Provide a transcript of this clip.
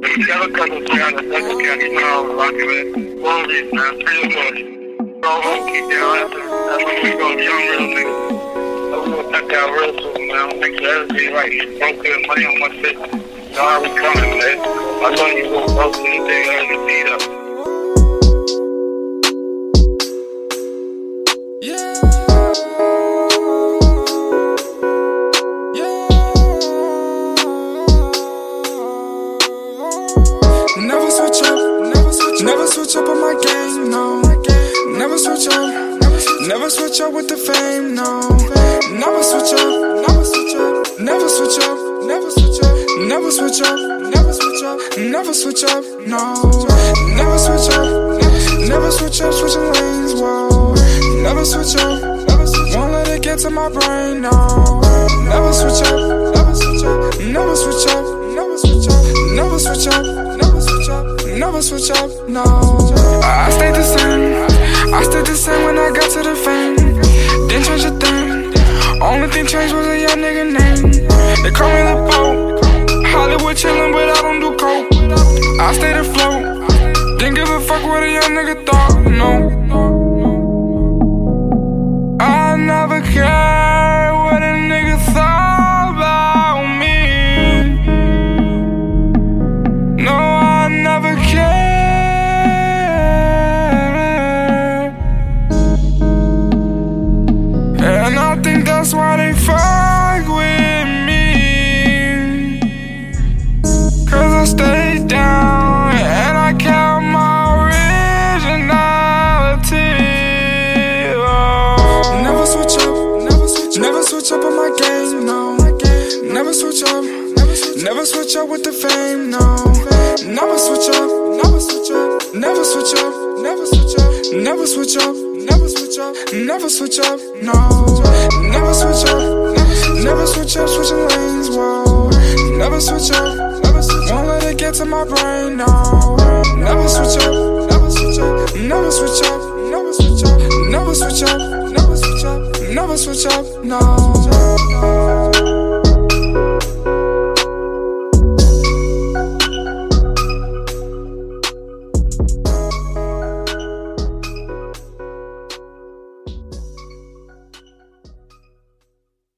Never cut us down to Douglas County, you know, rocking it. Wolverine, man, pretty much. Go home, keep down after. That's when we go young real niggas. So we gonna cut down real soon, man. Make sure everything right. Get broke in, money on my shit. Know we coming, man. I know you go broke anything, I get beat up. Never switch, up on my game, no. Never switch up, never switch up with the fame, no. Never switch up, never switch up, never switch up, never switch up, never switch up, never switch up, never switch up, no. Never switch up, never switch up, switching lanes, whoa. Never switch up, never switch up, won't let it get to my brain, no. Never switch up, never switch up, never switch up, only was a young nigga name. They call me the boat, Hollywood chillin', but I don't do coke. I stayed afloat, didn't give a fuck what a young nigga thought, no. Switch, up on my game, no. Never switch up, never switch, up with the fame, no. Never switch up, never switch up, never switch up, never switch up, never switch up, never switch up, never switch up, no. Never switch up, never switch up, switching lanes, whoa. Never switch up, never switch, won't let it get to my brain, no. Never switch up, never switch up, never switch up, never switch up, never switch up, switch up, no.